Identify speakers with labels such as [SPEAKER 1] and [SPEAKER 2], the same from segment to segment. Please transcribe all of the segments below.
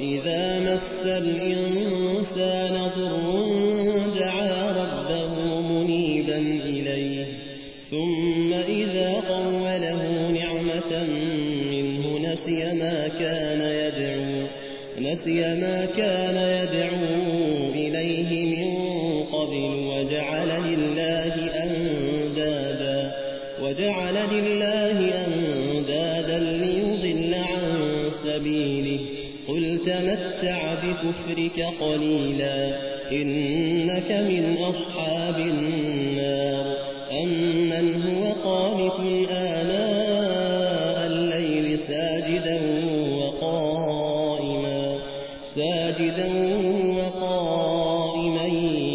[SPEAKER 1] وإذا مس الإنسان ضر دعا ربه منيبا إليه ثم إذا قوله نعمة منه نسي ما كان يدعو نسي ما كان يدعو إليه من قبل وجعل لله أندادا وجعل لله أندادا ليضل عن سبيله قل تمتع بكفرك قليلا إنك من أصحاب النار. أمن هو قانت آلاء الليل ساجدا وقائما ساجدا وقائما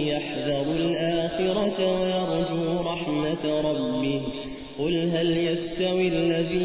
[SPEAKER 1] يحذر الآخرة ويرجو رحمة ربه. قل هل يستوي الذين